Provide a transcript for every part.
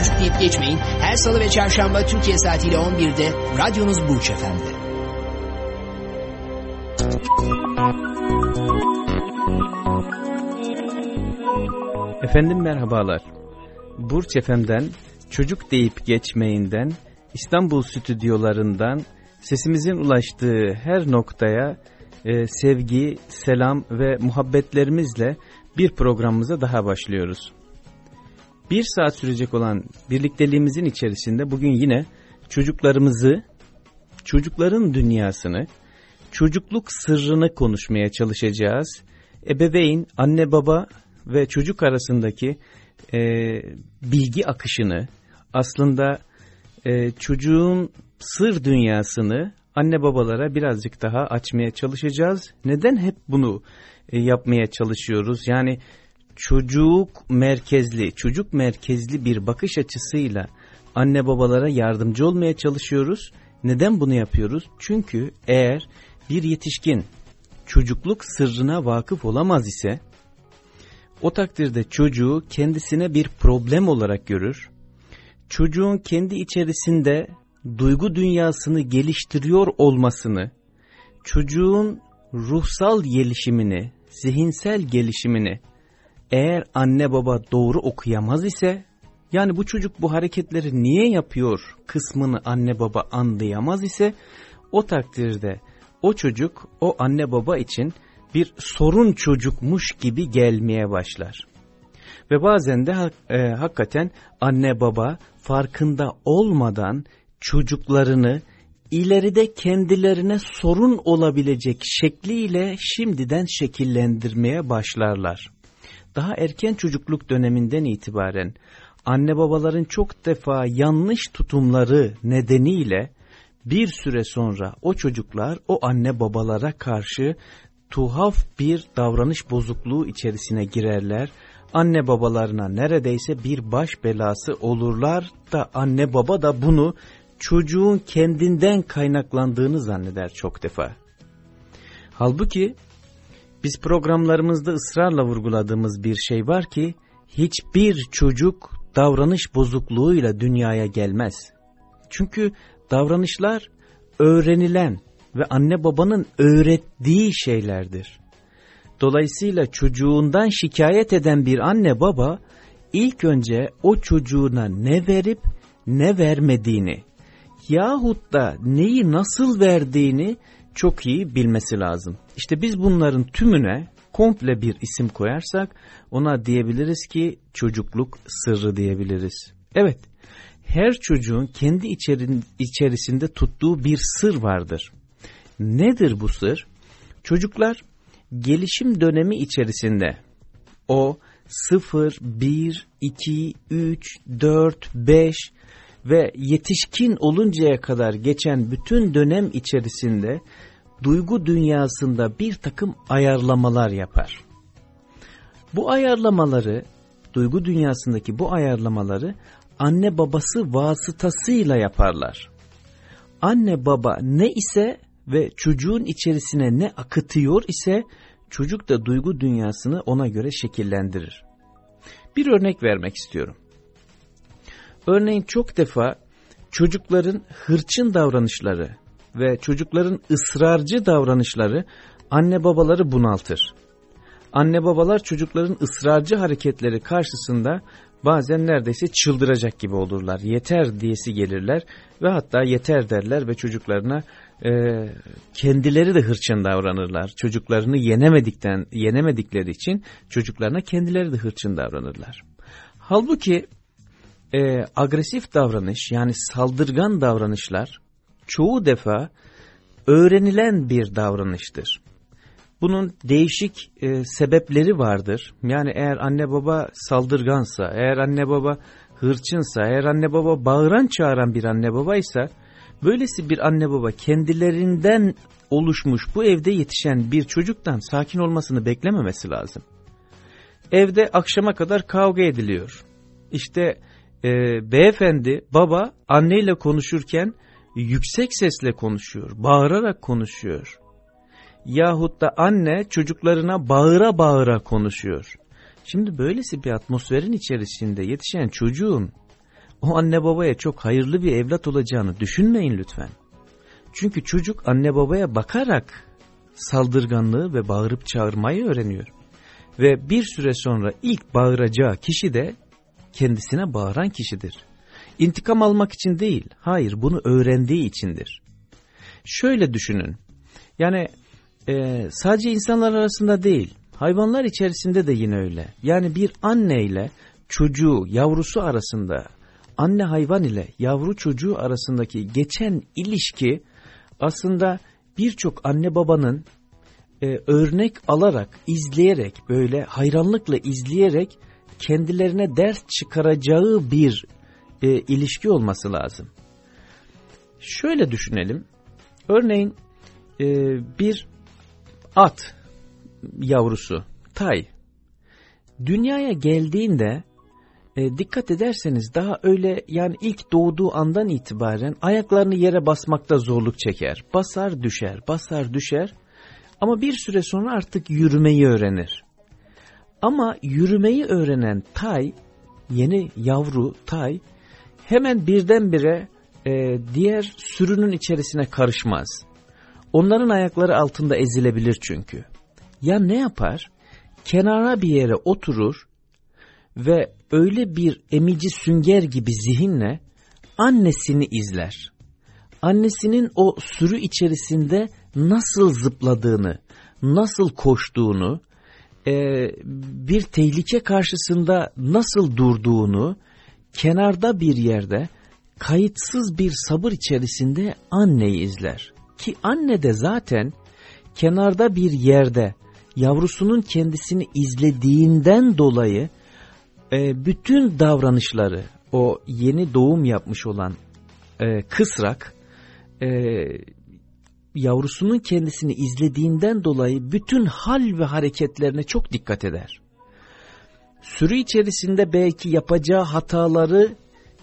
Çocuk deyip geçmeyin. Her salı ve çarşamba Türkiye saatiyle 11'de radyonuz Burç Efendi. Efendim merhabalar. Burç Efem'den, çocuk deyip geçmeyinden, İstanbul stüdyolarından sesimizin ulaştığı her noktaya e, sevgi, selam ve muhabbetlerimizle bir programımıza daha başlıyoruz. Bir saat sürecek olan birlikteliğimizin içerisinde bugün yine çocuklarımızı, çocukların dünyasını, çocukluk sırrını konuşmaya çalışacağız. Ebeveyn, anne baba ve çocuk arasındaki e, bilgi akışını, aslında e, çocuğun sır dünyasını anne babalara birazcık daha açmaya çalışacağız. Neden hep bunu e, yapmaya çalışıyoruz? Yani çocuk merkezli, çocuk merkezli bir bakış açısıyla anne babalara yardımcı olmaya çalışıyoruz. Neden bunu yapıyoruz? Çünkü eğer bir yetişkin çocukluk sırrına vakıf olamaz ise o takdirde çocuğu kendisine bir problem olarak görür. Çocuğun kendi içerisinde duygu dünyasını geliştiriyor olmasını, çocuğun ruhsal gelişimini, zihinsel gelişimini eğer anne baba doğru okuyamaz ise, yani bu çocuk bu hareketleri niye yapıyor kısmını anne baba anlayamaz ise, o takdirde o çocuk o anne baba için bir sorun çocukmuş gibi gelmeye başlar. Ve bazen de e, hakikaten anne baba farkında olmadan çocuklarını ileride kendilerine sorun olabilecek şekliyle şimdiden şekillendirmeye başlarlar. Daha erken çocukluk döneminden itibaren anne babaların çok defa yanlış tutumları nedeniyle bir süre sonra o çocuklar o anne babalara karşı tuhaf bir davranış bozukluğu içerisine girerler. Anne babalarına neredeyse bir baş belası olurlar da anne baba da bunu çocuğun kendinden kaynaklandığını zanneder çok defa. Halbuki biz programlarımızda ısrarla vurguladığımız bir şey var ki hiçbir çocuk davranış bozukluğuyla dünyaya gelmez. Çünkü davranışlar öğrenilen ve anne babanın öğrettiği şeylerdir. Dolayısıyla çocuğundan şikayet eden bir anne baba ilk önce o çocuğuna ne verip ne vermediğini yahut da neyi nasıl verdiğini çok iyi bilmesi lazım. İşte biz bunların tümüne komple bir isim koyarsak ona diyebiliriz ki çocukluk sırrı diyebiliriz. Evet her çocuğun kendi içerin, içerisinde tuttuğu bir sır vardır. Nedir bu sır? Çocuklar gelişim dönemi içerisinde o 0, 1, 2, 3, 4, 5 ve yetişkin oluncaya kadar geçen bütün dönem içerisinde duygu dünyasında bir takım ayarlamalar yapar. Bu ayarlamaları, duygu dünyasındaki bu ayarlamaları anne babası vasıtasıyla yaparlar. Anne baba ne ise ve çocuğun içerisine ne akıtıyor ise çocuk da duygu dünyasını ona göre şekillendirir. Bir örnek vermek istiyorum. Örneğin çok defa çocukların hırçın davranışları ve çocukların ısrarcı davranışları anne babaları bunaltır. Anne babalar çocukların ısrarcı hareketleri karşısında bazen neredeyse çıldıracak gibi olurlar. Yeter diyesi gelirler ve hatta yeter derler ve çocuklarına e, kendileri de hırçın davranırlar. Çocuklarını yenemedikten yenemedikleri için çocuklarına kendileri de hırçın davranırlar. Halbuki e, agresif davranış yani saldırgan davranışlar çoğu defa öğrenilen bir davranıştır. Bunun değişik e, sebepleri vardır. Yani eğer anne baba saldırgansa, eğer anne baba hırçınsa, eğer anne baba bağıran çağıran bir anne babaysa, böylesi bir anne baba kendilerinden oluşmuş bu evde yetişen bir çocuktan sakin olmasını beklememesi lazım. Evde akşama kadar kavga ediliyor. İşte e, beyefendi, baba anneyle konuşurken yüksek sesle konuşuyor, bağırarak konuşuyor. Yahut da anne çocuklarına bağıra bağıra konuşuyor. Şimdi böylesi bir atmosferin içerisinde yetişen çocuğun o anne babaya çok hayırlı bir evlat olacağını düşünmeyin lütfen. Çünkü çocuk anne babaya bakarak saldırganlığı ve bağırıp çağırmayı öğreniyor. Ve bir süre sonra ilk bağıracağı kişi de kendisine bağıran kişidir. İntikam almak için değil, hayır bunu öğrendiği içindir. Şöyle düşünün, yani e, sadece insanlar arasında değil, hayvanlar içerisinde de yine öyle. Yani bir anne ile çocuğu, yavrusu arasında, anne hayvan ile yavru çocuğu arasındaki geçen ilişki aslında birçok anne babanın e, örnek alarak, izleyerek, böyle hayranlıkla izleyerek kendilerine ders çıkaracağı bir e, ilişki olması lazım. Şöyle düşünelim. Örneğin e, bir at yavrusu, tay, dünyaya geldiğinde e, dikkat ederseniz daha öyle yani ilk doğduğu andan itibaren ayaklarını yere basmakta zorluk çeker. Basar düşer, basar düşer ama bir süre sonra artık yürümeyi öğrenir. Ama yürümeyi öğrenen tay, yeni yavru tay hemen birdenbire e, diğer sürünün içerisine karışmaz. Onların ayakları altında ezilebilir çünkü. Ya ne yapar? Kenara bir yere oturur ve öyle bir emici sünger gibi zihinle annesini izler. Annesinin o sürü içerisinde nasıl zıpladığını, nasıl koştuğunu, e, bir tehlike karşısında nasıl durduğunu, kenarda bir yerde kayıtsız bir sabır içerisinde anneyi izler. Ki anne de zaten kenarda bir yerde yavrusunun kendisini izlediğinden dolayı e, bütün davranışları o yeni doğum yapmış olan e, kısrak e, yavrusunun kendisini izlediğinden dolayı bütün hal ve hareketlerine çok dikkat eder. Sürü içerisinde belki yapacağı hataları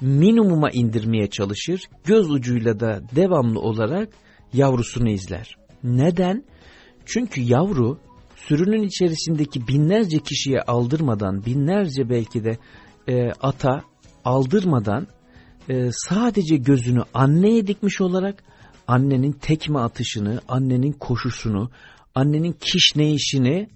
minimuma indirmeye çalışır, göz ucuyla da devamlı olarak yavrusunu izler. Neden? Çünkü yavru sürünün içerisindeki binlerce kişiye aldırmadan, binlerce belki de e, ata aldırmadan e, sadece gözünü anneye dikmiş olarak annenin tekme atışını, annenin koşusunu, annenin kişneyişini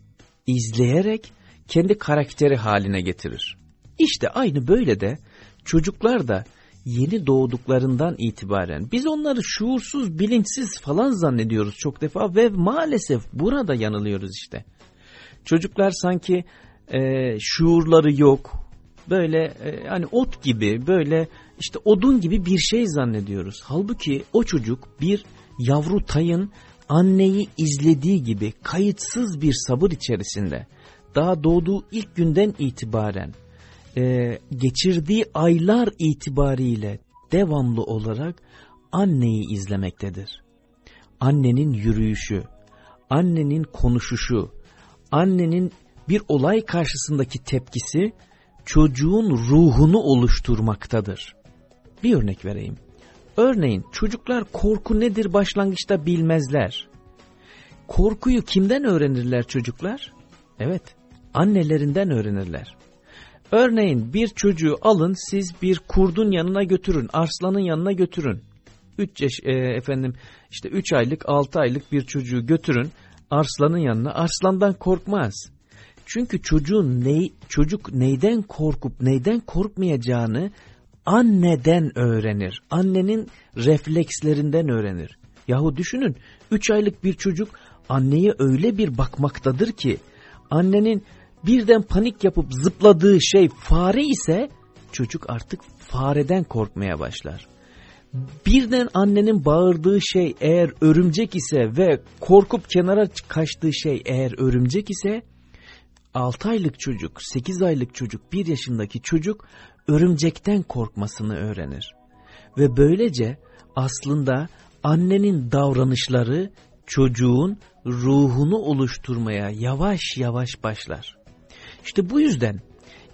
izleyerek kendi karakteri haline getirir. İşte aynı böyle de çocuklar da yeni doğduklarından itibaren biz onları şuursuz, bilinçsiz falan zannediyoruz çok defa ve maalesef burada yanılıyoruz işte. Çocuklar sanki e, şuurları yok, böyle e, hani ot gibi, böyle işte odun gibi bir şey zannediyoruz. Halbuki o çocuk bir yavru tayın anneyi izlediği gibi kayıtsız bir sabır içerisinde daha doğduğu ilk günden itibaren e, geçirdiği aylar itibariyle devamlı olarak anneyi izlemektedir. Annenin yürüyüşü, annenin konuşuşu, annenin bir olay karşısındaki tepkisi çocuğun ruhunu oluşturmaktadır. Bir örnek vereyim. Örneğin çocuklar korku nedir başlangıçta bilmezler. Korkuyu kimden öğrenirler çocuklar? Evet, annelerinden öğrenirler. Örneğin bir çocuğu alın siz bir kurdun yanına götürün, arslanın yanına götürün. 3 yaş e, efendim işte 3 aylık 6 aylık bir çocuğu götürün arslanın yanına. Arslandan korkmaz. Çünkü çocuğun ne, çocuk neyden korkup neyden korkmayacağını anneden öğrenir. Annenin reflekslerinden öğrenir. Yahu düşünün 3 aylık bir çocuk anneye öyle bir bakmaktadır ki annenin birden panik yapıp zıpladığı şey fare ise çocuk artık fareden korkmaya başlar. Birden annenin bağırdığı şey eğer örümcek ise ve korkup kenara kaçtığı şey eğer örümcek ise 6 aylık çocuk, 8 aylık çocuk, 1 yaşındaki çocuk örümcekten korkmasını öğrenir. Ve böylece aslında annenin davranışları çocuğun ruhunu oluşturmaya yavaş yavaş başlar. İşte bu yüzden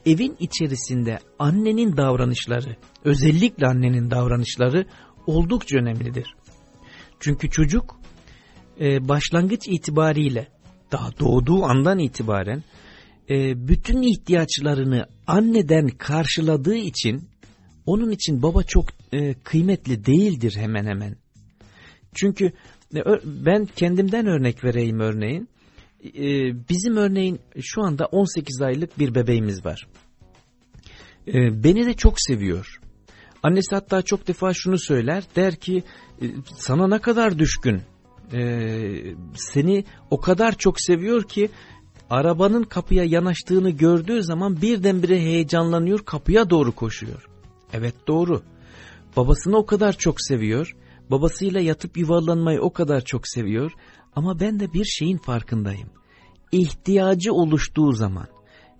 evin içerisinde annenin davranışları, özellikle annenin davranışları oldukça önemlidir. Çünkü çocuk e, başlangıç itibariyle daha doğduğu andan itibaren e, bütün ihtiyaçlarını anneden karşıladığı için onun için baba çok e, kıymetli değildir hemen hemen. Çünkü e, ben kendimden örnek vereyim örneğin. E, bizim örneğin şu anda 18 aylık bir bebeğimiz var. E, beni de çok seviyor. Annesi hatta çok defa şunu söyler der ki e, sana ne kadar düşkün e, seni o kadar çok seviyor ki arabanın kapıya yanaştığını gördüğü zaman birdenbire heyecanlanıyor kapıya doğru koşuyor. Evet doğru babasını o kadar çok seviyor babasıyla yatıp yuvarlanmayı o kadar çok seviyor ama ben de bir şeyin farkındayım. İhtiyacı oluştuğu zaman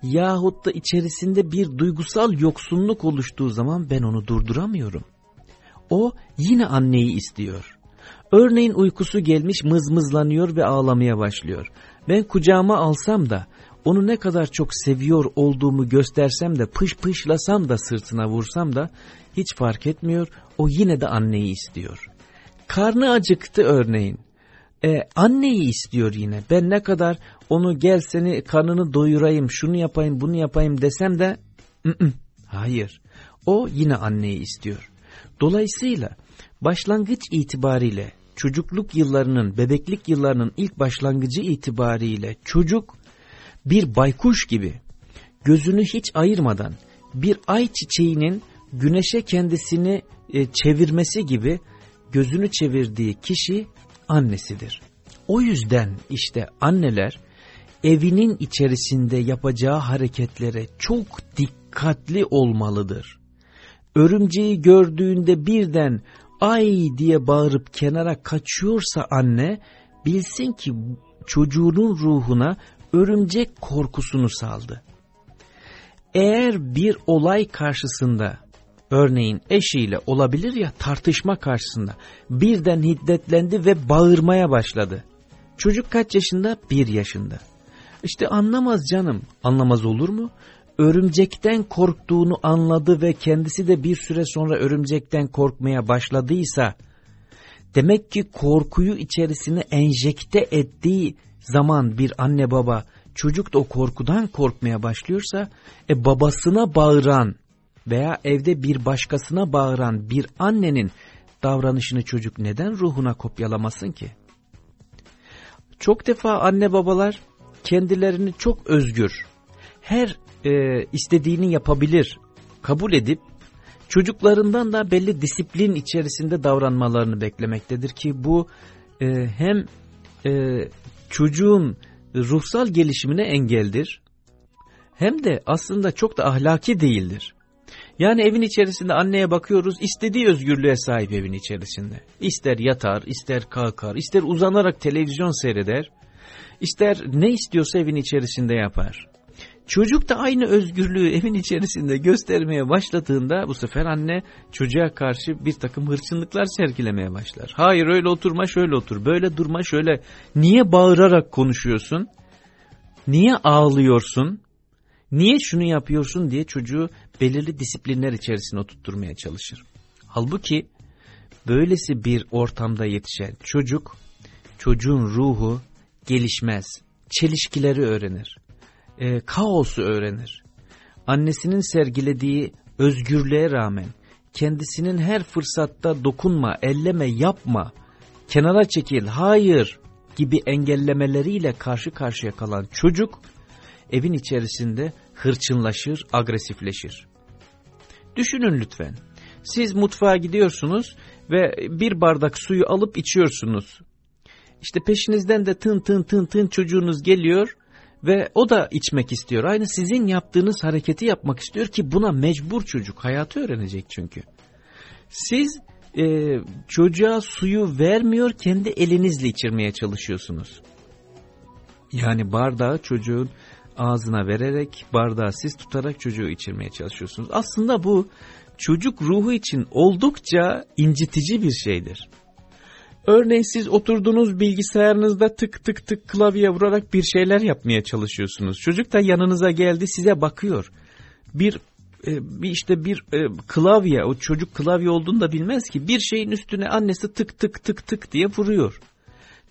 yahut da içerisinde bir duygusal yoksunluk oluştuğu zaman ben onu durduramıyorum. O yine anneyi istiyor. Örneğin uykusu gelmiş mızmızlanıyor ve ağlamaya başlıyor. Ben kucağıma alsam da onu ne kadar çok seviyor olduğumu göstersem de pış pışlasam da sırtına vursam da hiç fark etmiyor. O yine de anneyi istiyor. Karnı acıktı örneğin. Ee, anneyi istiyor yine. Ben ne kadar onu gel seni karnını doyurayım, şunu yapayım, bunu yapayım desem de hayır. O yine anneyi istiyor. Dolayısıyla başlangıç itibariyle çocukluk yıllarının, bebeklik yıllarının ilk başlangıcı itibariyle çocuk bir baykuş gibi gözünü hiç ayırmadan bir ay çiçeğinin güneşe kendisini e, çevirmesi gibi gözünü çevirdiği kişi annesidir. O yüzden işte anneler evinin içerisinde yapacağı hareketlere çok dikkatli olmalıdır. Örümceği gördüğünde birden ay diye bağırıp kenara kaçıyorsa anne bilsin ki çocuğunun ruhuna örümcek korkusunu saldı. Eğer bir olay karşısında örneğin eşiyle olabilir ya tartışma karşısında birden hiddetlendi ve bağırmaya başladı. Çocuk kaç yaşında? Bir yaşında. İşte anlamaz canım. Anlamaz olur mu? Örümcekten korktuğunu anladı ve kendisi de bir süre sonra örümcekten korkmaya başladıysa, demek ki korkuyu içerisine enjekte ettiği zaman bir anne baba çocuk da o korkudan korkmaya başlıyorsa, e babasına bağıran veya evde bir başkasına bağıran bir annenin davranışını çocuk neden ruhuna kopyalamasın ki? Çok defa anne babalar kendilerini çok özgür, her e, istediğini yapabilir, kabul edip çocuklarından da belli disiplin içerisinde davranmalarını beklemektedir ki bu e, hem e, çocuğun ruhsal gelişimine engeldir hem de aslında çok da ahlaki değildir. Yani evin içerisinde anneye bakıyoruz istediği özgürlüğe sahip evin içerisinde. İster yatar, ister kalkar, ister uzanarak televizyon seyreder, ister ne istiyorsa evin içerisinde yapar. Çocuk da aynı özgürlüğü evin içerisinde göstermeye başladığında bu sefer anne çocuğa karşı bir takım hırçınlıklar sergilemeye başlar. Hayır öyle oturma şöyle otur, böyle durma şöyle. Niye bağırarak konuşuyorsun? Niye ağlıyorsun? Niye şunu yapıyorsun diye çocuğu belirli disiplinler içerisine oturtturmaya çalışır. Halbuki böylesi bir ortamda yetişen çocuk, çocuğun ruhu gelişmez, çelişkileri öğrenir, e, kaosu öğrenir. Annesinin sergilediği özgürlüğe rağmen kendisinin her fırsatta dokunma, elleme, yapma, kenara çekil, hayır gibi engellemeleriyle karşı karşıya kalan çocuk evin içerisinde hırçınlaşır, agresifleşir. Düşünün lütfen. Siz mutfağa gidiyorsunuz ve bir bardak suyu alıp içiyorsunuz. İşte peşinizden de tın tın tın tın çocuğunuz geliyor ve o da içmek istiyor. Aynı sizin yaptığınız hareketi yapmak istiyor ki buna mecbur çocuk. Hayatı öğrenecek çünkü. Siz e, çocuğa suyu vermiyor kendi elinizle içirmeye çalışıyorsunuz. Yani bardağı çocuğun ağzına vererek bardağı siz tutarak çocuğu içirmeye çalışıyorsunuz. Aslında bu çocuk ruhu için oldukça incitici bir şeydir. Örneğin siz oturduğunuz bilgisayarınızda tık tık tık klavye vurarak bir şeyler yapmaya çalışıyorsunuz. Çocuk da yanınıza geldi size bakıyor. Bir e, bir işte bir e, klavye o çocuk klavye olduğunu da bilmez ki bir şeyin üstüne annesi tık tık tık tık diye vuruyor.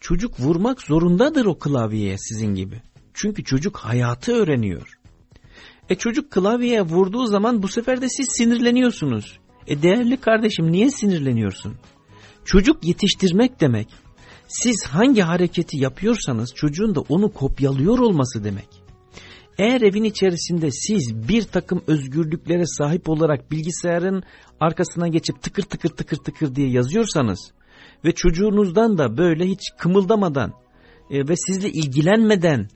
Çocuk vurmak zorundadır o klavyeye sizin gibi. Çünkü çocuk hayatı öğreniyor. E çocuk klavyeye vurduğu zaman bu sefer de siz sinirleniyorsunuz. E değerli kardeşim niye sinirleniyorsun? Çocuk yetiştirmek demek. Siz hangi hareketi yapıyorsanız çocuğun da onu kopyalıyor olması demek. Eğer evin içerisinde siz bir takım özgürlüklere sahip olarak bilgisayarın arkasına geçip tıkır tıkır tıkır tıkır diye yazıyorsanız ve çocuğunuzdan da böyle hiç kımıldamadan e, ve sizle ilgilenmeden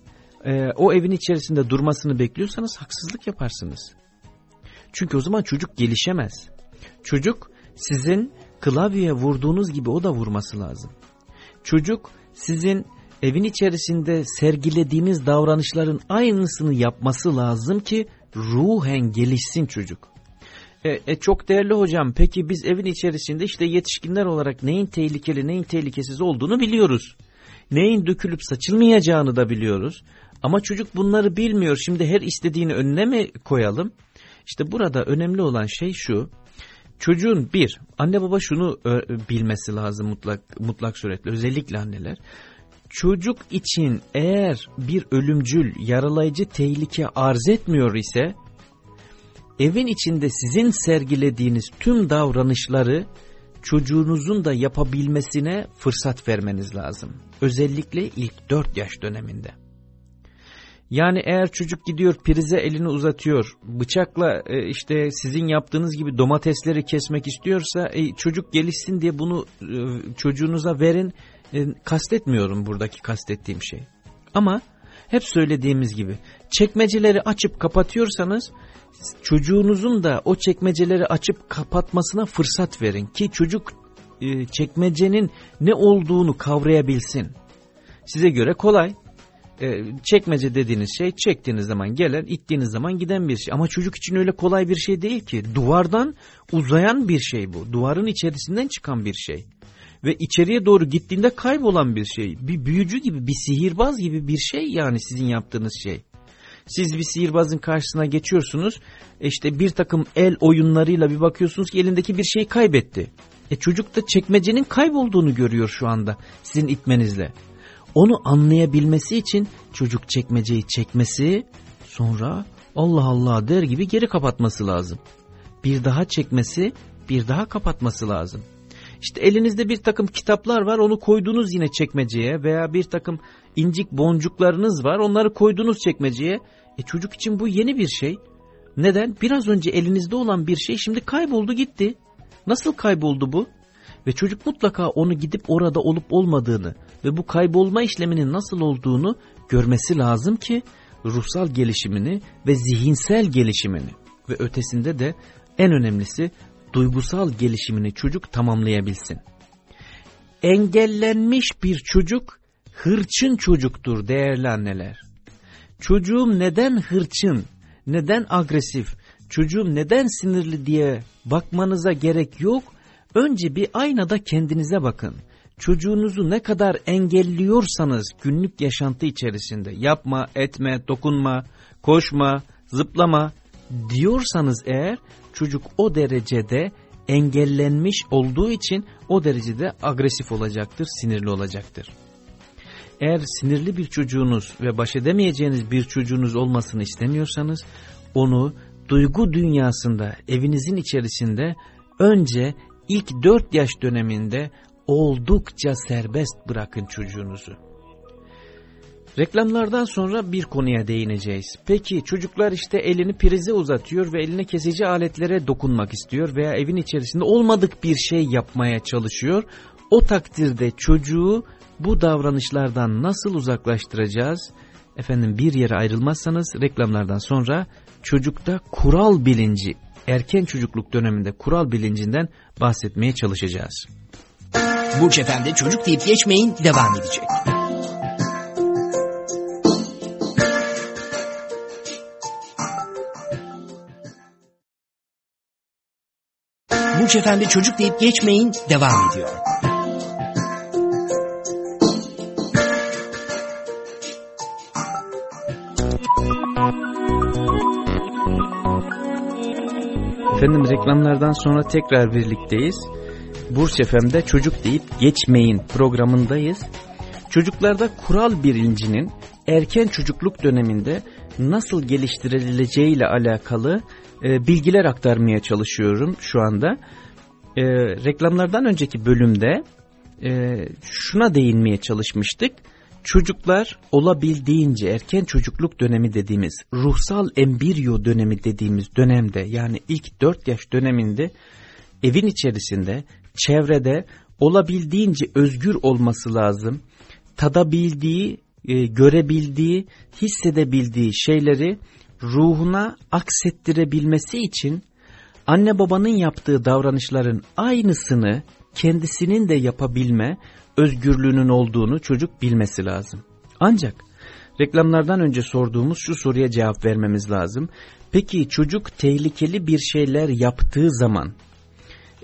e, o evin içerisinde durmasını bekliyorsanız haksızlık yaparsınız. Çünkü o zaman çocuk gelişemez. Çocuk sizin klavyeye vurduğunuz gibi o da vurması lazım. Çocuk sizin evin içerisinde sergilediğiniz davranışların aynısını yapması lazım ki ruhen gelişsin çocuk. E, e, çok değerli hocam peki biz evin içerisinde işte yetişkinler olarak neyin tehlikeli neyin tehlikesiz olduğunu biliyoruz. Neyin dökülüp saçılmayacağını da biliyoruz. Ama çocuk bunları bilmiyor. Şimdi her istediğini önüne mi koyalım? İşte burada önemli olan şey şu. Çocuğun bir, anne baba şunu bilmesi lazım mutlak, mutlak suretle özellikle anneler. Çocuk için eğer bir ölümcül, yaralayıcı tehlike arz etmiyor ise evin içinde sizin sergilediğiniz tüm davranışları çocuğunuzun da yapabilmesine fırsat vermeniz lazım. Özellikle ilk 4 yaş döneminde. Yani eğer çocuk gidiyor prize elini uzatıyor, bıçakla e, işte sizin yaptığınız gibi domatesleri kesmek istiyorsa e, çocuk gelişsin diye bunu e, çocuğunuza verin. E, kastetmiyorum buradaki kastettiğim şey. Ama hep söylediğimiz gibi çekmeceleri açıp kapatıyorsanız çocuğunuzun da o çekmeceleri açıp kapatmasına fırsat verin ki çocuk çekmecenin ne olduğunu kavrayabilsin. Size göre kolay. E, çekmece dediğiniz şey çektiğiniz zaman gelen, ittiğiniz zaman giden bir şey. Ama çocuk için öyle kolay bir şey değil ki. Duvardan uzayan bir şey bu. Duvarın içerisinden çıkan bir şey. Ve içeriye doğru gittiğinde kaybolan bir şey. Bir büyücü gibi, bir sihirbaz gibi bir şey yani sizin yaptığınız şey. Siz bir sihirbazın karşısına geçiyorsunuz. işte bir takım el oyunlarıyla bir bakıyorsunuz ki elindeki bir şeyi kaybetti. E çocuk da çekmecenin kaybolduğunu görüyor şu anda sizin itmenizle. Onu anlayabilmesi için çocuk çekmeceyi çekmesi sonra Allah Allah der gibi geri kapatması lazım. Bir daha çekmesi bir daha kapatması lazım. İşte elinizde bir takım kitaplar var onu koydunuz yine çekmeceye veya bir takım incik boncuklarınız var onları koydunuz çekmeceye. E çocuk için bu yeni bir şey. Neden? Biraz önce elinizde olan bir şey şimdi kayboldu gitti. Nasıl kayboldu bu? Ve çocuk mutlaka onu gidip orada olup olmadığını ve bu kaybolma işleminin nasıl olduğunu görmesi lazım ki ruhsal gelişimini ve zihinsel gelişimini ve ötesinde de en önemlisi duygusal gelişimini çocuk tamamlayabilsin. Engellenmiş bir çocuk hırçın çocuktur değerli anneler. Çocuğum neden hırçın, neden agresif, çocuğum neden sinirli diye bakmanıza gerek yok. Önce bir aynada kendinize bakın. Çocuğunuzu ne kadar engelliyorsanız günlük yaşantı içerisinde yapma, etme, dokunma, koşma, zıplama diyorsanız eğer çocuk o derecede engellenmiş olduğu için o derecede agresif olacaktır, sinirli olacaktır. Eğer sinirli bir çocuğunuz ve baş edemeyeceğiniz bir çocuğunuz olmasını istemiyorsanız onu duygu dünyasında evinizin içerisinde önce ilk 4 yaş döneminde oldukça serbest bırakın çocuğunuzu. Reklamlardan sonra bir konuya değineceğiz. Peki çocuklar işte elini prize uzatıyor ve eline kesici aletlere dokunmak istiyor veya evin içerisinde olmadık bir şey yapmaya çalışıyor. O takdirde çocuğu bu davranışlardan nasıl uzaklaştıracağız? Efendim bir yere ayrılmazsanız reklamlardan sonra çocukta kural bilinci, erken çocukluk döneminde kural bilincinden bahsetmeye çalışacağız. Burç Efendi çocuk deyip geçmeyin devam edecek. Burç Efendi çocuk deyip geçmeyin devam ediyor. Efendim reklamlardan sonra tekrar birlikteyiz. Burç FM'de çocuk deyip geçmeyin programındayız. Çocuklarda kural bilincinin erken çocukluk döneminde nasıl geliştirileceği ile alakalı e, bilgiler aktarmaya çalışıyorum şu anda. E, reklamlardan önceki bölümde e, şuna değinmeye çalışmıştık. Çocuklar olabildiğince erken çocukluk dönemi dediğimiz ruhsal embriyo dönemi dediğimiz dönemde yani ilk 4 yaş döneminde evin içerisinde çevrede olabildiğince özgür olması lazım. Tadabildiği, e, görebildiği, hissedebildiği şeyleri ruhuna aksettirebilmesi için anne babanın yaptığı davranışların aynısını kendisinin de yapabilme özgürlüğünün olduğunu çocuk bilmesi lazım. Ancak reklamlardan önce sorduğumuz şu soruya cevap vermemiz lazım. Peki çocuk tehlikeli bir şeyler yaptığı zaman,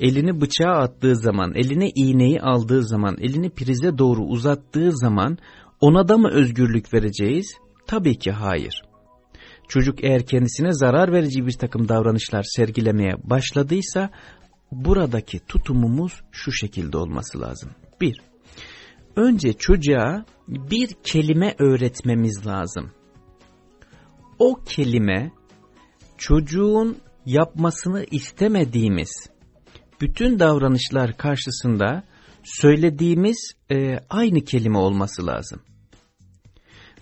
elini bıçağa attığı zaman, eline iğneyi aldığı zaman, elini prize doğru uzattığı zaman ona da mı özgürlük vereceğiz? Tabii ki hayır. Çocuk eğer kendisine zarar verici bir takım davranışlar sergilemeye başladıysa buradaki tutumumuz şu şekilde olması lazım. Bir, önce çocuğa bir kelime öğretmemiz lazım. O kelime çocuğun yapmasını istemediğimiz bütün davranışlar karşısında söylediğimiz e, aynı kelime olması lazım.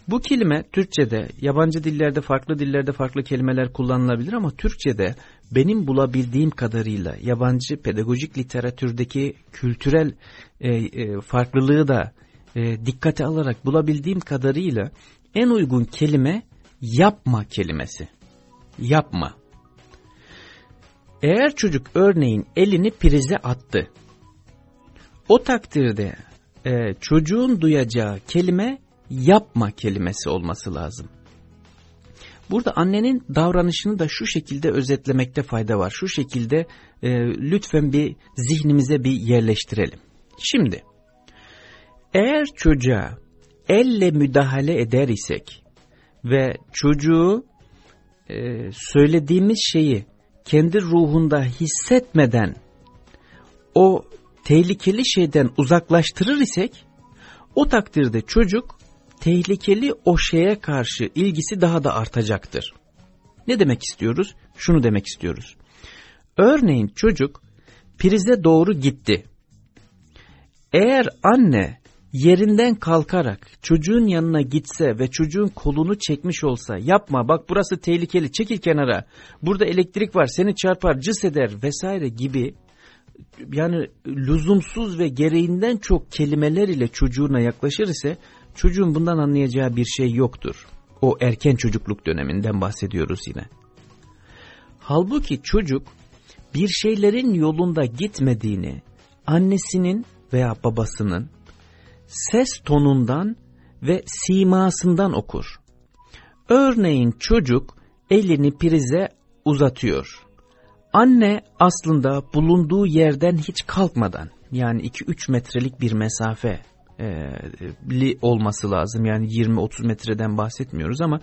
Bu kelime Türkçe'de, yabancı dillerde, farklı dillerde farklı kelimeler kullanılabilir ama Türkçe'de benim bulabildiğim kadarıyla yabancı pedagojik literatürdeki kültürel e, e, farklılığı da e, dikkate alarak bulabildiğim kadarıyla en uygun kelime yapma kelimesi. Yapma. Eğer çocuk örneğin elini prize attı, o takdirde e, çocuğun duyacağı kelime yapma kelimesi olması lazım. Burada annenin davranışını da şu şekilde özetlemekte fayda var. Şu şekilde e, lütfen bir zihnimize bir yerleştirelim. Şimdi eğer çocuğa elle müdahale eder isek ve çocuğu e, söylediğimiz şeyi kendi ruhunda hissetmeden o tehlikeli şeyden uzaklaştırır isek o takdirde çocuk tehlikeli o şeye karşı ilgisi daha da artacaktır. Ne demek istiyoruz? Şunu demek istiyoruz. Örneğin çocuk prize doğru gitti. Eğer anne yerinden kalkarak çocuğun yanına gitse ve çocuğun kolunu çekmiş olsa yapma bak burası tehlikeli çekil kenara burada elektrik var seni çarpar cıs eder vesaire gibi yani lüzumsuz ve gereğinden çok kelimeler ile çocuğuna yaklaşır ise çocuğun bundan anlayacağı bir şey yoktur. O erken çocukluk döneminden bahsediyoruz yine. Halbuki çocuk bir şeylerin yolunda gitmediğini annesinin veya babasının ses tonundan ve simasından okur. Örneğin çocuk elini prize uzatıyor. Anne aslında bulunduğu yerden hiç kalkmadan yani 2-3 metrelik bir mesafe li olması lazım. Yani 20-30 metreden bahsetmiyoruz ama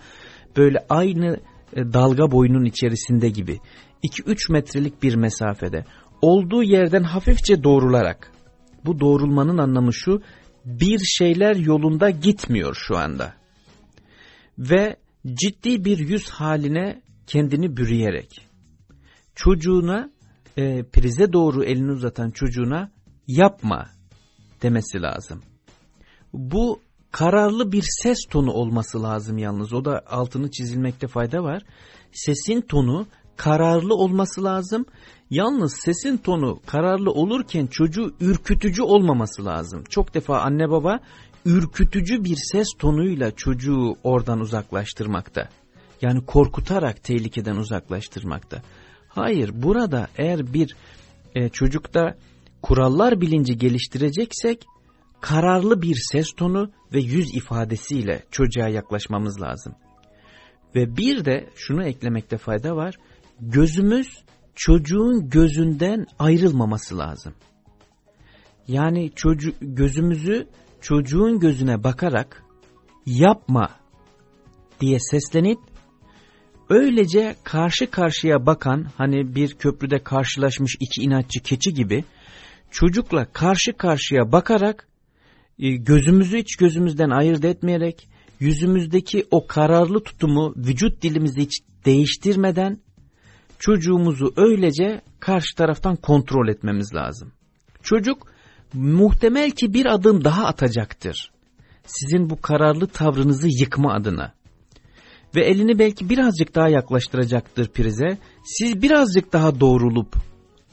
böyle aynı e, dalga boyunun içerisinde gibi 2-3 metrelik bir mesafede olduğu yerden hafifçe doğrularak bu doğrulmanın anlamı şu bir şeyler yolunda gitmiyor şu anda ve ciddi bir yüz haline kendini bürüyerek çocuğuna e, prize doğru elini uzatan çocuğuna yapma demesi lazım. Bu kararlı bir ses tonu olması lazım yalnız. O da altını çizilmekte fayda var. Sesin tonu kararlı olması lazım. Yalnız sesin tonu kararlı olurken çocuğu ürkütücü olmaması lazım. Çok defa anne baba ürkütücü bir ses tonuyla çocuğu oradan uzaklaştırmakta. Yani korkutarak tehlikeden uzaklaştırmakta. Hayır burada eğer bir e, çocukta kurallar bilinci geliştireceksek kararlı bir ses tonu ve yüz ifadesiyle çocuğa yaklaşmamız lazım. Ve bir de şunu eklemekte fayda var. Gözümüz çocuğun gözünden ayrılmaması lazım. Yani çocuğu, gözümüzü çocuğun gözüne bakarak yapma diye seslenip öylece karşı karşıya bakan hani bir köprüde karşılaşmış iki inatçı keçi gibi çocukla karşı karşıya bakarak gözümüzü hiç gözümüzden ayırt etmeyerek yüzümüzdeki o kararlı tutumu vücut dilimizi hiç değiştirmeden çocuğumuzu öylece karşı taraftan kontrol etmemiz lazım. Çocuk muhtemel ki bir adım daha atacaktır. Sizin bu kararlı tavrınızı yıkma adına. Ve elini belki birazcık daha yaklaştıracaktır prize. Siz birazcık daha doğrulup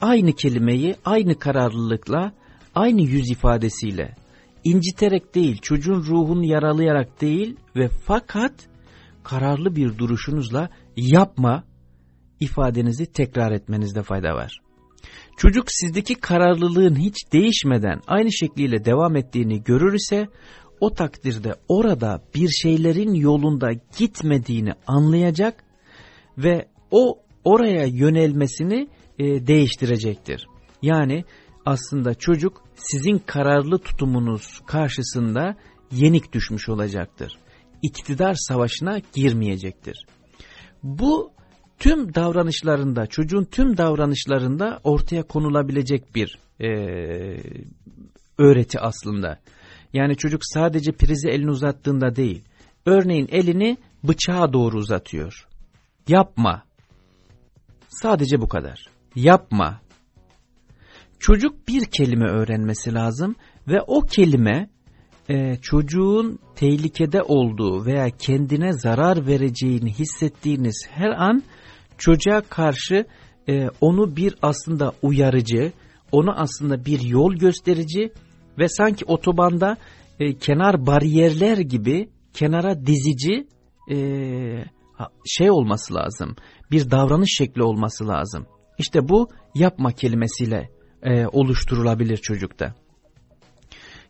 aynı kelimeyi aynı kararlılıkla, aynı yüz ifadesiyle inciterek değil, çocuğun ruhunu yaralayarak değil ve fakat kararlı bir duruşunuzla yapma ifadenizi tekrar etmenizde fayda var. Çocuk sizdeki kararlılığın hiç değişmeden aynı şekliyle devam ettiğini görür ise o takdirde orada bir şeylerin yolunda gitmediğini anlayacak ve o oraya yönelmesini e, değiştirecektir. Yani aslında çocuk sizin kararlı tutumunuz karşısında yenik düşmüş olacaktır. İktidar savaşına girmeyecektir. Bu tüm davranışlarında, çocuğun tüm davranışlarında ortaya konulabilecek bir e, öğreti aslında. Yani çocuk sadece prize elini uzattığında değil, örneğin elini bıçağa doğru uzatıyor. Yapma. Sadece bu kadar. Yapma. Çocuk bir kelime öğrenmesi lazım ve o kelime e, çocuğun tehlikede olduğu veya kendine zarar vereceğini hissettiğiniz her an çocuğa karşı e, onu bir aslında uyarıcı, onu aslında bir yol gösterici ve sanki otobanda e, kenar bariyerler gibi kenara dizici e, şey olması lazım. Bir davranış şekli olması lazım. İşte bu yapma kelimesiyle e, oluşturulabilir çocukta.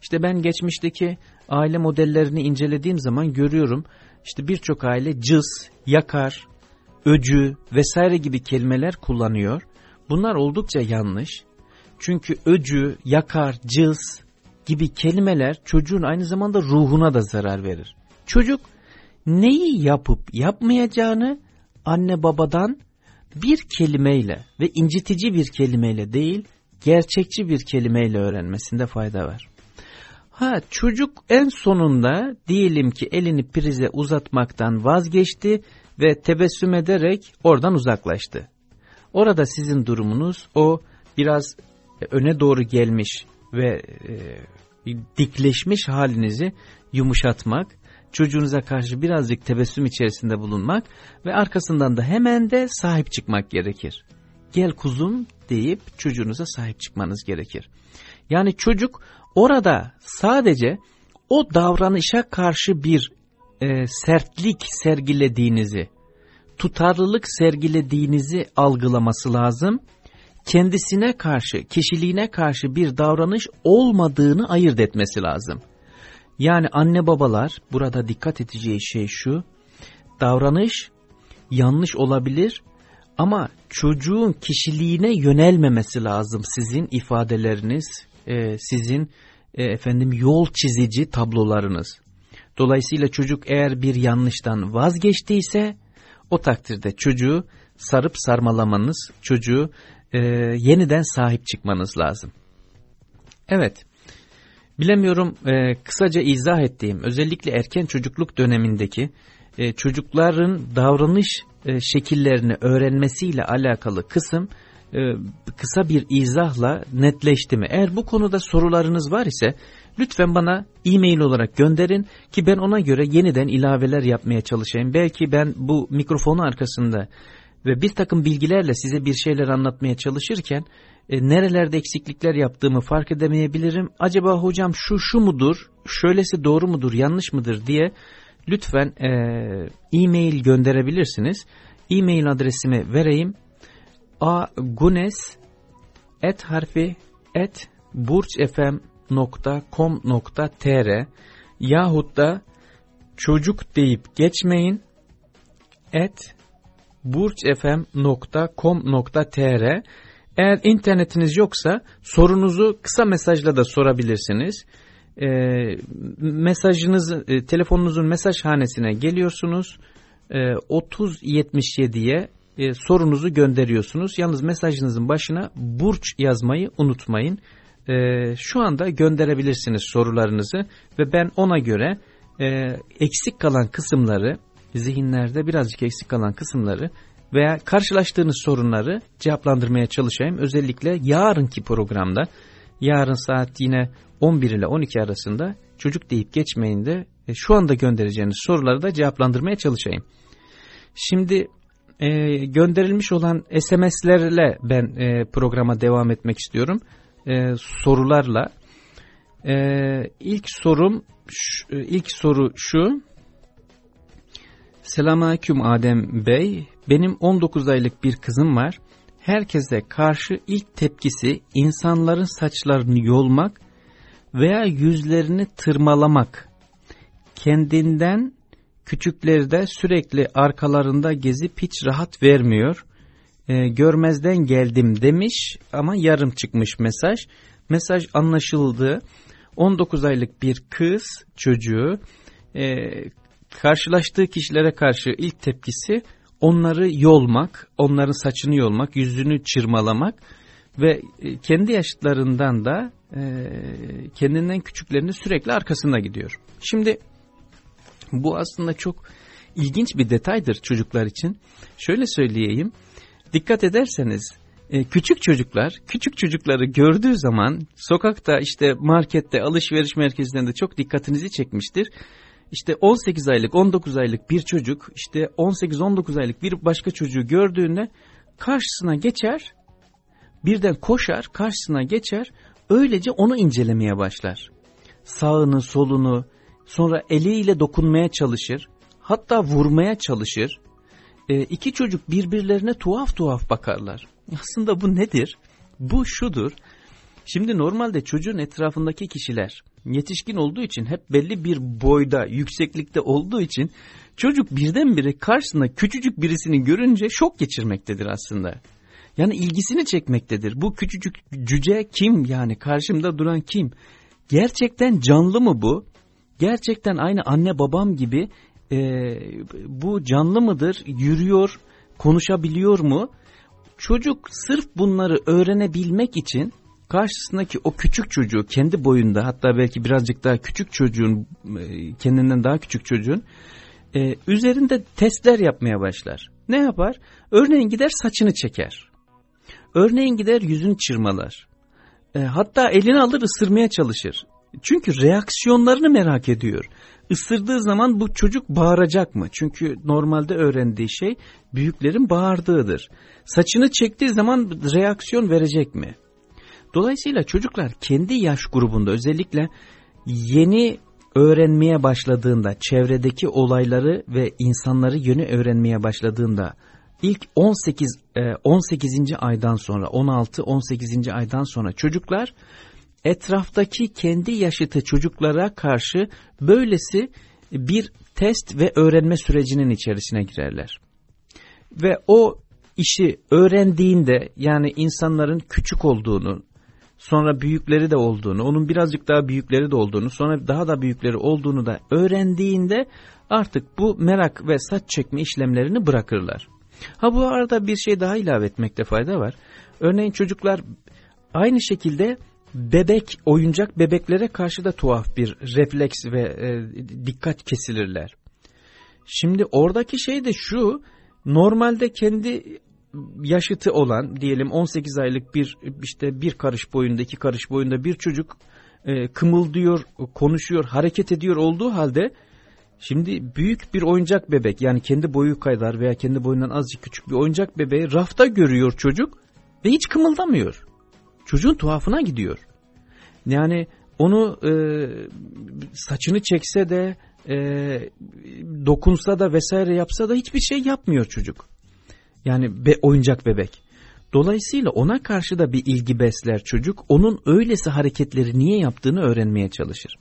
İşte ben geçmişteki aile modellerini incelediğim zaman görüyorum. İşte birçok aile cız, yakar, öcü vesaire gibi kelimeler kullanıyor. Bunlar oldukça yanlış. Çünkü öcü, yakar, cız gibi kelimeler çocuğun aynı zamanda ruhuna da zarar verir. Çocuk neyi yapıp yapmayacağını anne babadan bir kelimeyle ve incitici bir kelimeyle değil, gerçekçi bir kelimeyle öğrenmesinde fayda var. Ha çocuk en sonunda diyelim ki elini prize uzatmaktan vazgeçti ve tebessüm ederek oradan uzaklaştı. Orada sizin durumunuz o biraz öne doğru gelmiş ve e, dikleşmiş halinizi yumuşatmak, çocuğunuza karşı birazcık tebessüm içerisinde bulunmak ve arkasından da hemen de sahip çıkmak gerekir. Gel kuzum deyip çocuğunuza sahip çıkmanız gerekir. Yani çocuk orada sadece o davranışa karşı bir e, sertlik sergilediğinizi, tutarlılık sergilediğinizi algılaması lazım. Kendisine karşı, kişiliğine karşı bir davranış olmadığını ayırt etmesi lazım. Yani anne babalar burada dikkat edeceği şey şu, davranış yanlış olabilir ama çocuğun kişiliğine yönelmemesi lazım sizin ifadeleriniz, e, sizin e, efendim yol çizici tablolarınız. Dolayısıyla çocuk eğer bir yanlıştan vazgeçtiyse o takdirde çocuğu sarıp sarmalamanız, çocuğu e, yeniden sahip çıkmanız lazım. Evet, bilemiyorum e, kısaca izah ettiğim özellikle erken çocukluk dönemindeki e, çocukların davranış e, şekillerini öğrenmesiyle alakalı kısım e, kısa bir izahla netleşti mi? Eğer bu konuda sorularınız var ise lütfen bana e-mail olarak gönderin ki ben ona göre yeniden ilaveler yapmaya çalışayım. Belki ben bu mikrofonu arkasında ve bir takım bilgilerle size bir şeyler anlatmaya çalışırken e, nerelerde eksiklikler yaptığımı fark edemeyebilirim. Acaba hocam şu şu mudur, şöylesi doğru mudur, yanlış mıdır diye lütfen e-mail gönderebilirsiniz. E-mail adresimi vereyim. A Gunes et harfi et burçfm.com.tr yahut da çocuk deyip geçmeyin et burçfm.com.tr Eğer internetiniz yoksa sorunuzu kısa mesajla da sorabilirsiniz. E, mesajınızı, e, telefonunuzun mesaj hanesine geliyorsunuz. E, 3077'ye e, sorunuzu gönderiyorsunuz. Yalnız mesajınızın başına burç yazmayı unutmayın. E, şu anda gönderebilirsiniz sorularınızı ve ben ona göre e, eksik kalan kısımları, zihinlerde birazcık eksik kalan kısımları veya karşılaştığınız sorunları cevaplandırmaya çalışayım. Özellikle yarınki programda, yarın saat yine 11 ile 12 arasında çocuk deyip geçmeyin de e, şu anda göndereceğiniz soruları da cevaplandırmaya çalışayım. Şimdi e, gönderilmiş olan SMS'lerle ben e, programa devam etmek istiyorum. E, sorularla. E, ilk sorum, şu, e, ilk soru şu. Selamünaleyküm Adem Bey. Benim 19 aylık bir kızım var. Herkese karşı ilk tepkisi insanların saçlarını yolmak veya yüzlerini tırmalamak. Kendinden küçükleri de sürekli arkalarında gezip hiç rahat vermiyor. E, görmezden geldim demiş ama yarım çıkmış mesaj. Mesaj anlaşıldı. 19 aylık bir kız çocuğu e, karşılaştığı kişilere karşı ilk tepkisi onları yolmak, onların saçını yolmak, yüzünü çırmalamak ve e, kendi yaşıtlarından da kendinden küçüklerinin sürekli arkasında gidiyor. Şimdi bu aslında çok ilginç bir detaydır çocuklar için. Şöyle söyleyeyim, dikkat ederseniz e, küçük çocuklar, küçük çocukları gördüğü zaman sokakta işte markette, alışveriş merkezlerinde çok dikkatinizi çekmiştir. İşte 18 aylık, 19 aylık bir çocuk, işte 18-19 aylık bir başka çocuğu gördüğünde karşısına geçer, birden koşar, karşısına geçer, öylece onu incelemeye başlar. Sağını, solunu, sonra eliyle dokunmaya çalışır, hatta vurmaya çalışır. E, iki çocuk birbirlerine tuhaf tuhaf bakarlar. Aslında bu nedir? Bu şudur. Şimdi normalde çocuğun etrafındaki kişiler yetişkin olduğu için hep belli bir boyda, yükseklikte olduğu için çocuk birdenbire karşısında küçücük birisini görünce şok geçirmektedir aslında. Yani ilgisini çekmektedir. Bu küçücük cüce kim yani karşımda duran kim? Gerçekten canlı mı bu? Gerçekten aynı anne babam gibi e, bu canlı mıdır? Yürüyor, konuşabiliyor mu? Çocuk sırf bunları öğrenebilmek için karşısındaki o küçük çocuğu kendi boyunda hatta belki birazcık daha küçük çocuğun e, kendinden daha küçük çocuğun e, üzerinde testler yapmaya başlar. Ne yapar? Örneğin gider saçını çeker. Örneğin gider yüzünü çırmalar. E, hatta elini alır ısırmaya çalışır. Çünkü reaksiyonlarını merak ediyor. Isırdığı zaman bu çocuk bağıracak mı? Çünkü normalde öğrendiği şey büyüklerin bağırdığıdır. Saçını çektiği zaman reaksiyon verecek mi? Dolayısıyla çocuklar kendi yaş grubunda özellikle yeni öğrenmeye başladığında, çevredeki olayları ve insanları yönü öğrenmeye başladığında ilk 18 18. E, aydan sonra 16 18. aydan sonra çocuklar etraftaki kendi yaşıtı çocuklara karşı böylesi bir test ve öğrenme sürecinin içerisine girerler. Ve o işi öğrendiğinde yani insanların küçük olduğunu, sonra büyükleri de olduğunu, onun birazcık daha büyükleri de olduğunu, sonra daha da büyükleri olduğunu da öğrendiğinde artık bu merak ve saç çekme işlemlerini bırakırlar. Ha bu arada bir şey daha ilave etmekte fayda var. Örneğin çocuklar aynı şekilde bebek, oyuncak bebeklere karşı da tuhaf bir refleks ve e, dikkat kesilirler. Şimdi oradaki şey de şu, normalde kendi yaşıtı olan diyelim 18 aylık bir işte bir karış boyunda iki karış boyunda bir çocuk e, kımıldıyor, konuşuyor, hareket ediyor olduğu halde şimdi büyük bir oyuncak bebek yani kendi boyu kadar veya kendi boyundan azıcık küçük bir oyuncak bebeği rafta görüyor çocuk ve hiç kımıldamıyor. Çocuğun tuhafına gidiyor. Yani onu e, saçını çekse de e, dokunsa da vesaire yapsa da hiçbir şey yapmıyor çocuk. Yani be, oyuncak bebek. Dolayısıyla ona karşı da bir ilgi besler çocuk. Onun öylesi hareketleri niye yaptığını öğrenmeye çalışır.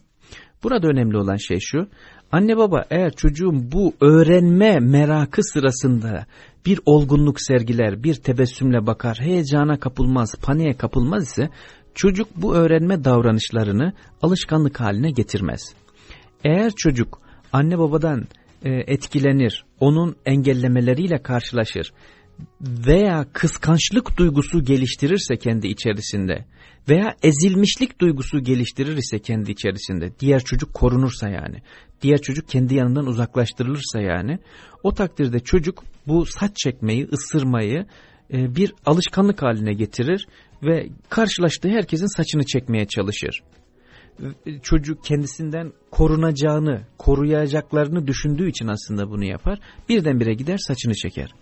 Burada önemli olan şey şu. Anne baba eğer çocuğun bu öğrenme merakı sırasında bir olgunluk sergiler, bir tebessümle bakar, heyecana kapılmaz, paniğe kapılmaz ise çocuk bu öğrenme davranışlarını alışkanlık haline getirmez. Eğer çocuk anne babadan e, etkilenir, onun engellemeleriyle karşılaşır veya kıskançlık duygusu geliştirirse kendi içerisinde veya ezilmişlik duygusu geliştirir ise kendi içerisinde diğer çocuk korunursa yani diğer çocuk kendi yanından uzaklaştırılırsa yani o takdirde çocuk bu saç çekmeyi ısırmayı e, bir alışkanlık haline getirir ve karşılaştığı herkesin saçını çekmeye çalışır çocuk kendisinden korunacağını, koruyacaklarını düşündüğü için aslında bunu yapar. Birdenbire gider saçını çeker.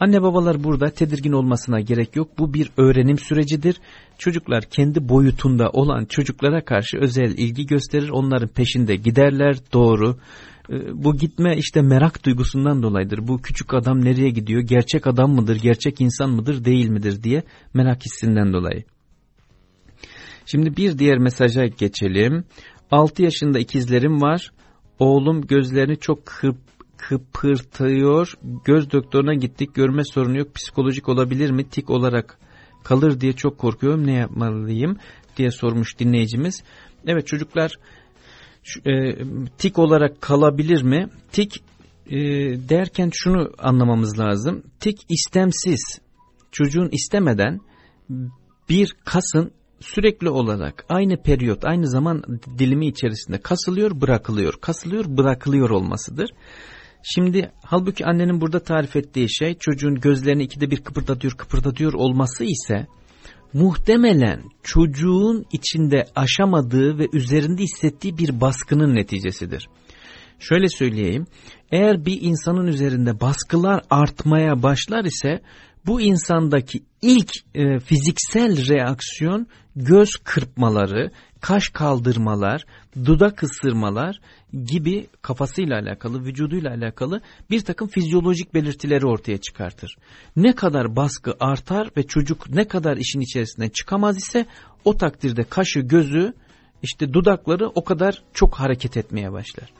Anne babalar burada tedirgin olmasına gerek yok. Bu bir öğrenim sürecidir. Çocuklar kendi boyutunda olan çocuklara karşı özel ilgi gösterir. Onların peşinde giderler doğru. Ee, bu gitme işte merak duygusundan dolayıdır. Bu küçük adam nereye gidiyor? Gerçek adam mıdır? Gerçek insan mıdır? Değil midir? diye merak hissinden dolayı. Şimdi bir diğer mesaja geçelim. 6 yaşında ikizlerim var. Oğlum gözlerini çok kırp kıpırtıyor. Göz doktoruna gittik. Görme sorunu yok. Psikolojik olabilir mi? Tik olarak kalır diye çok korkuyorum. Ne yapmalıyım? diye sormuş dinleyicimiz. Evet çocuklar e, tik olarak kalabilir mi? Tik e, derken şunu anlamamız lazım. Tik istemsiz. Çocuğun istemeden bir kasın sürekli olarak aynı periyot, aynı zaman dilimi içerisinde kasılıyor, bırakılıyor, kasılıyor, bırakılıyor olmasıdır. Şimdi halbuki annenin burada tarif ettiği şey çocuğun gözlerini ikide bir kıpırdatıyor, kıpırdatıyor olması ise muhtemelen çocuğun içinde aşamadığı ve üzerinde hissettiği bir baskının neticesidir. Şöyle söyleyeyim, eğer bir insanın üzerinde baskılar artmaya başlar ise bu insandaki ilk e, fiziksel reaksiyon göz kırpmaları, kaş kaldırmalar, dudak ısırmalar gibi kafasıyla alakalı, vücuduyla alakalı bir takım fizyolojik belirtileri ortaya çıkartır. Ne kadar baskı artar ve çocuk ne kadar işin içerisinden çıkamaz ise o takdirde kaşı, gözü, işte dudakları o kadar çok hareket etmeye başlar.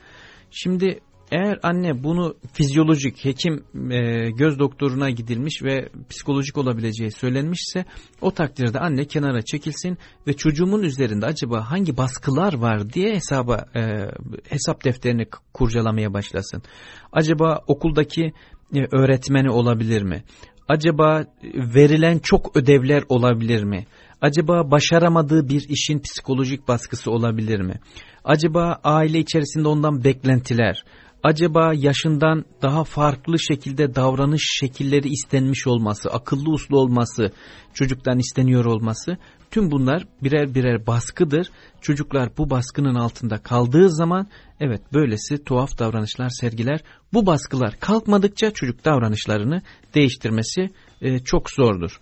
Şimdi eğer anne bunu fizyolojik hekim e, göz doktoruna gidilmiş ve psikolojik olabileceği söylenmişse o takdirde anne kenara çekilsin ve çocuğumun üzerinde acaba hangi baskılar var diye hesaba e, hesap defterini kurcalamaya başlasın. Acaba okuldaki e, öğretmeni olabilir mi? Acaba verilen çok ödevler olabilir mi? Acaba başaramadığı bir işin psikolojik baskısı olabilir mi? Acaba aile içerisinde ondan beklentiler, acaba yaşından daha farklı şekilde davranış şekilleri istenmiş olması, akıllı uslu olması, çocuktan isteniyor olması tüm bunlar birer birer baskıdır. Çocuklar bu baskının altında kaldığı zaman evet böylesi tuhaf davranışlar sergiler. Bu baskılar kalkmadıkça çocuk davranışlarını değiştirmesi e, çok zordur.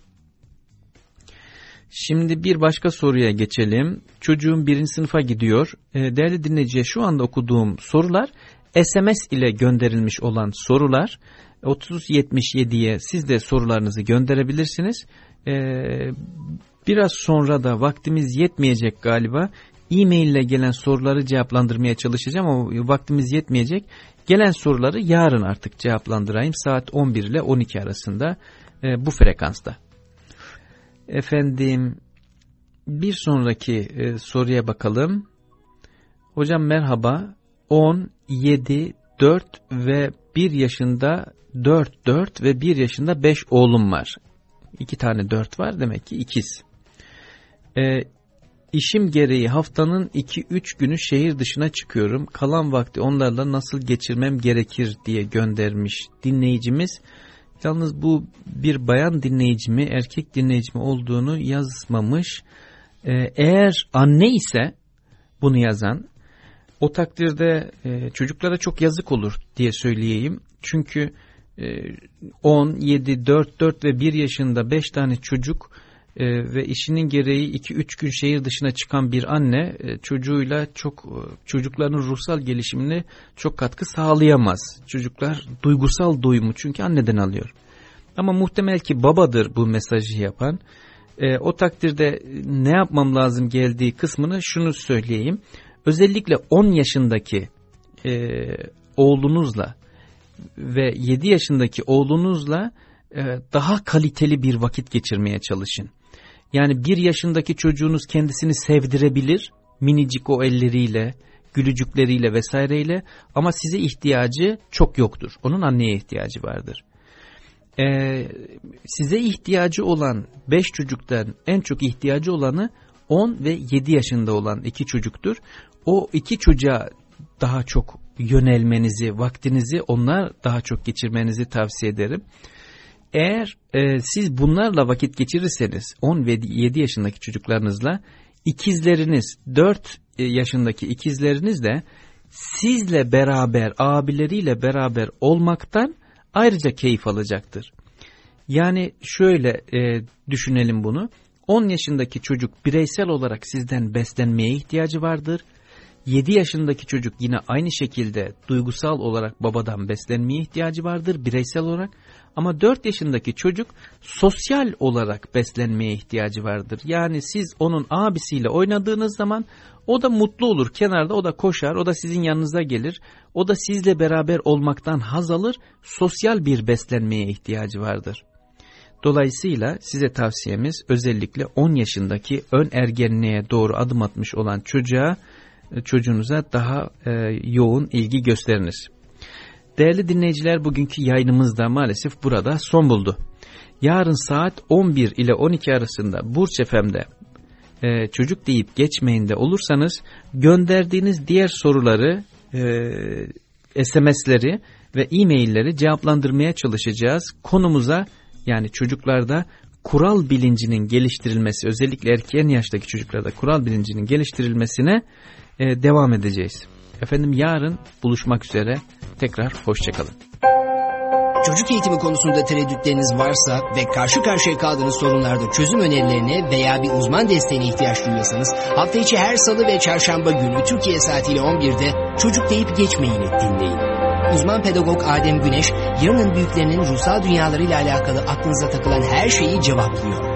Şimdi bir başka soruya geçelim. Çocuğum birinci sınıfa gidiyor. E, değerli dinleyiciye şu anda okuduğum sorular SMS ile gönderilmiş olan sorular 3077'ye siz de sorularınızı gönderebilirsiniz. Ee, biraz sonra da vaktimiz yetmeyecek galiba. E-mail ile gelen soruları cevaplandırmaya çalışacağım ama vaktimiz yetmeyecek. Gelen soruları yarın artık cevaplandırayım saat 11 ile 12 arasında e, bu frekansta. Efendim bir sonraki e, soruya bakalım. Hocam merhaba 10, 7, 4 ve 1 yaşında 4, 4 ve 1 yaşında 5 oğlum var. 2 tane 4 var demek ki ikiz. Ee, işim gereği haftanın 2-3 günü şehir dışına çıkıyorum. Kalan vakti onlarla nasıl geçirmem gerekir diye göndermiş dinleyicimiz. Yalnız bu bir bayan dinleyici mi erkek dinleyici mi olduğunu yazmamış. Ee, eğer anne ise bunu yazan o takdirde e, çocuklara çok yazık olur diye söyleyeyim. Çünkü e, 10, 7, 4, 4 ve 1 yaşında 5 tane çocuk e, ve işinin gereği 2-3 gün şehir dışına çıkan bir anne e, çocuğuyla çok e, çocukların ruhsal gelişimine çok katkı sağlayamaz. Çocuklar duygusal doyumu çünkü anneden alıyor. Ama muhtemel ki babadır bu mesajı yapan. E, o takdirde ne yapmam lazım geldiği kısmını şunu söyleyeyim özellikle 10 yaşındaki e, oğlunuzla ve 7 yaşındaki oğlunuzla e, daha kaliteli bir vakit geçirmeye çalışın. Yani bir yaşındaki çocuğunuz kendisini sevdirebilir, minicik o elleriyle, gülücükleriyle vesaireyle ama size ihtiyacı çok yoktur. Onun anneye ihtiyacı vardır. Ee, size ihtiyacı olan 5 çocuktan en çok ihtiyacı olanı 10 ve 7 yaşında olan iki çocuktur. O iki çocuğa daha çok yönelmenizi, vaktinizi onlar daha çok geçirmenizi tavsiye ederim. Eğer e, siz bunlarla vakit geçirirseniz 10 ve 7 yaşındaki çocuklarınızla ikizleriniz 4 e, yaşındaki ikizleriniz de sizle beraber abileriyle beraber olmaktan ayrıca keyif alacaktır. Yani şöyle e, düşünelim bunu 10 yaşındaki çocuk bireysel olarak sizden beslenmeye ihtiyacı vardır. 7 yaşındaki çocuk yine aynı şekilde duygusal olarak babadan beslenmeye ihtiyacı vardır bireysel olarak. Ama 4 yaşındaki çocuk sosyal olarak beslenmeye ihtiyacı vardır. Yani siz onun abisiyle oynadığınız zaman o da mutlu olur. Kenarda o da koşar, o da sizin yanınıza gelir. O da sizle beraber olmaktan haz alır. Sosyal bir beslenmeye ihtiyacı vardır. Dolayısıyla size tavsiyemiz özellikle 10 yaşındaki ön ergenliğe doğru adım atmış olan çocuğa, çocuğunuza daha e, yoğun ilgi gösteriniz. Değerli dinleyiciler bugünkü yayınımız da maalesef burada son buldu. Yarın saat 11 ile 12 arasında Burç FM'de e, çocuk deyip geçmeyin de olursanız gönderdiğiniz diğer soruları, e, SMS'leri ve e-mailleri cevaplandırmaya çalışacağız. Konumuza yani çocuklarda kural bilincinin geliştirilmesi özellikle erken yaştaki çocuklarda kural bilincinin geliştirilmesine e, devam edeceğiz. Efendim yarın buluşmak üzere tekrar hoşçakalın. Çocuk eğitimi konusunda tereddütleriniz varsa ve karşı karşıya kaldığınız sorunlarda çözüm önerilerine veya bir uzman desteğine ihtiyaç duyuyorsanız hafta içi her salı ve çarşamba günü Türkiye saatiyle 11'de Çocuk deyip geçmeyini dinleyin. Uzman pedagog Adem Güneş, yarının büyüklerinin ruhsal dünyalarıyla alakalı aklınıza takılan her şeyi cevaplıyor.